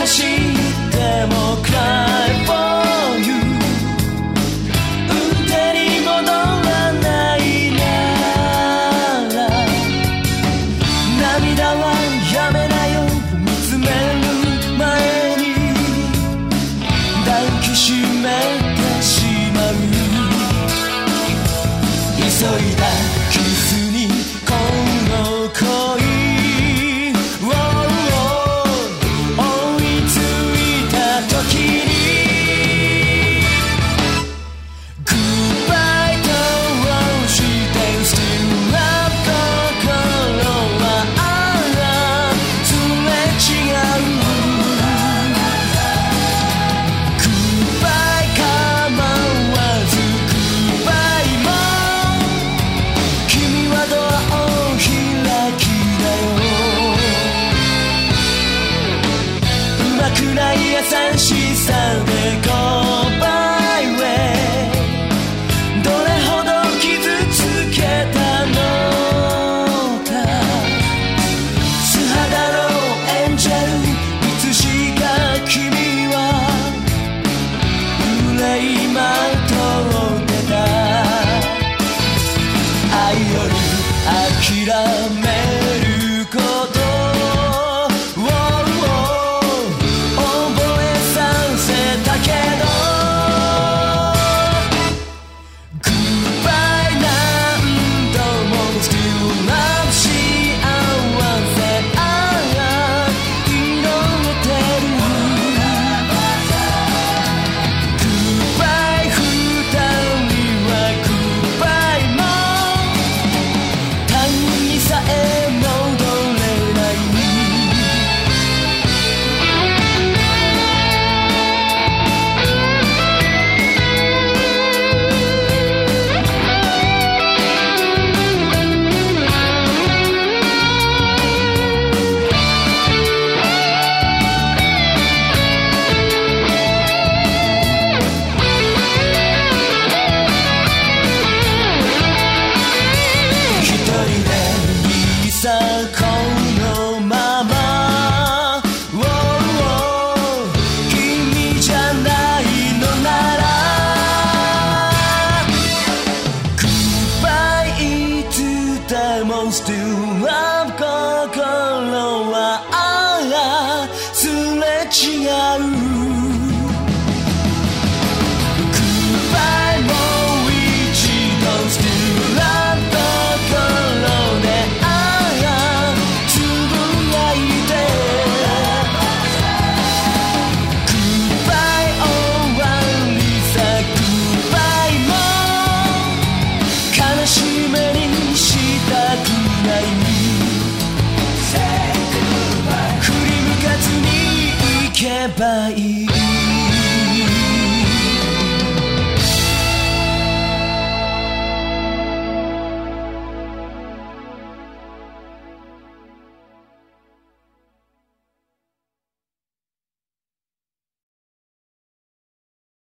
走っても Cry for you 運転に戻らないなら。涙はやめなよ見つめる前に。抱きしめてしまう。急いだキスくない優しさ Yeah. ばいい